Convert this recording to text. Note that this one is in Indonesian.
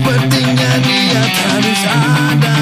Sepertinya dia harus ada.